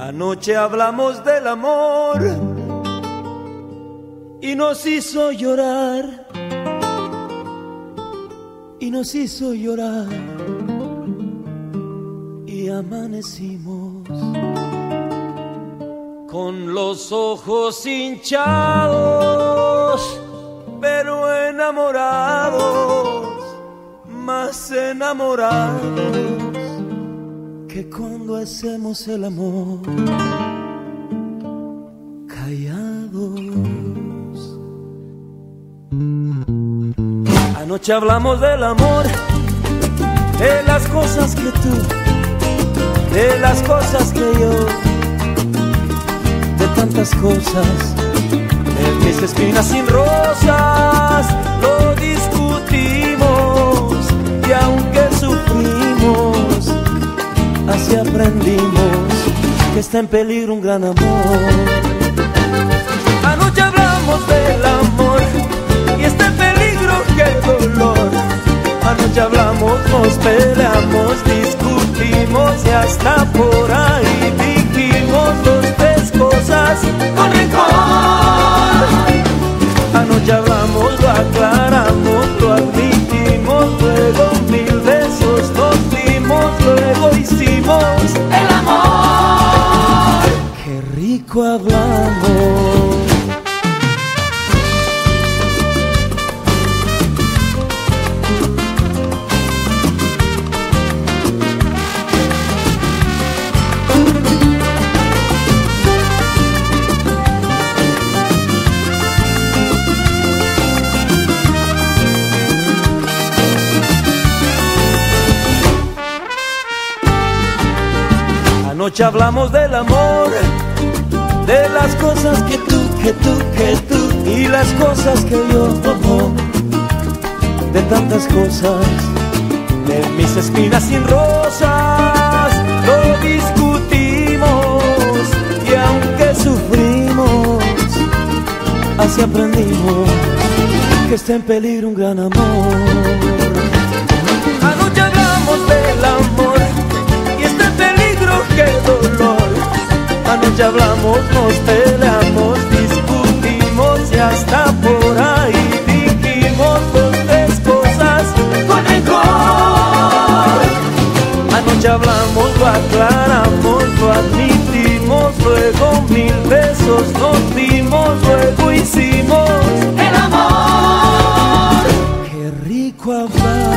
Anoche hablamos del amor y nos hizo llorar. Y nos hizo llorar. Y amanecimos con los ojos hinchados, pero enamorados, más enamorados hacemos el amor callados. Anoche hablamos del amor, de las cosas que tú, de las cosas que yo, de tantas cosas, de mis espinas sin rosas, lo discutimos está en peligro un gran amor. Anoche hablamos del amor y está en peligro qué dolor. Anoche hablamos, nos peleamos, discutimos y hasta por ahí dijimos dos, tres cosas con rencor. Hablamos. Anoche hablamos del amor, de las cosas que tú, que tú, que tú, y las cosas que yo, oh, de tantas cosas, de mis espinas sin rosas, lo discutimos, y aunque sufrimos, así aprendimos que está en peligro un gran amor. Anoche hablamos del amor y está en peligro qué dolor. Anoche hablamos, hablamos, lo aclaramos, lo admitimos, luego mil besos nos dimos, luego hicimos el amor. Qué rico hablamos.